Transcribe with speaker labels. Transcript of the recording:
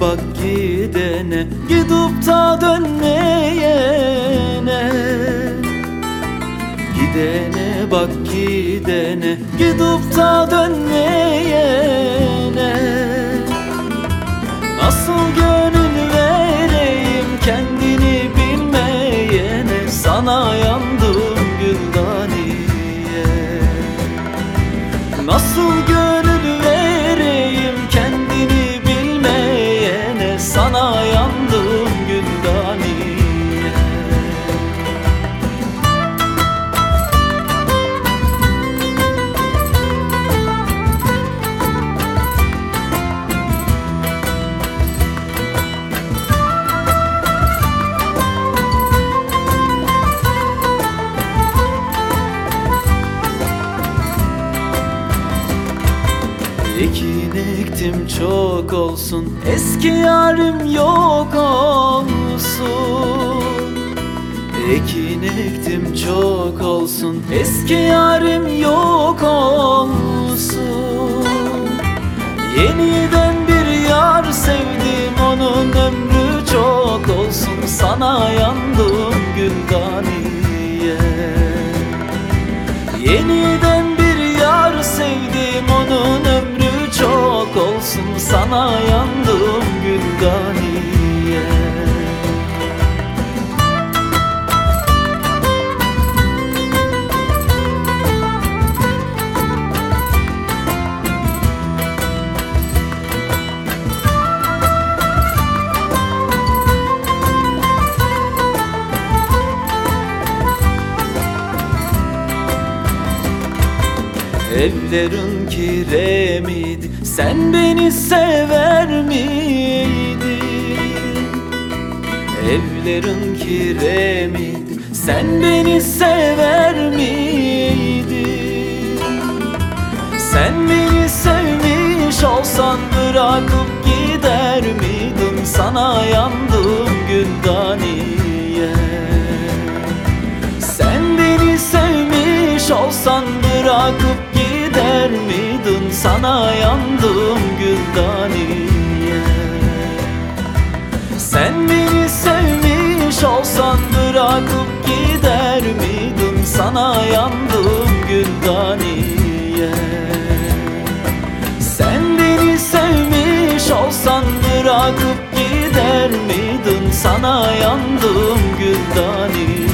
Speaker 1: bak gidene Gidip da dönmeyene. Gidene bak gidene Gidip da dönmeyene Ekin ektim çok olsun Eski yarim yok olsun. Ekin ektim çok olsun Eski yarim yok olsun. Yeniden bir yar sevdim Onun ömrü çok olsun. Sana yandım güldaniye Sana yandım güldaniye Evlerin kiremidi Sen beni sever miydin? Evlerin kiremidi Sen beni sever miydin? Sen beni sevmiş olsan bırakıp gider miydin? Sana yandım güldaniye Sen beni sevmiş olsan bırakıp gider miydin? Sana yandım güldaniye Sen beni sevmiş olsan bırakıp gider miydin? Sana yandım güldaniye Sen beni sevmiş olsan bırakıp gider miydin? Sana yandım güldaniye